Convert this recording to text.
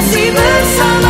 así besame